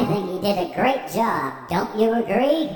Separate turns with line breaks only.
I think he did a great job. Don't you agree?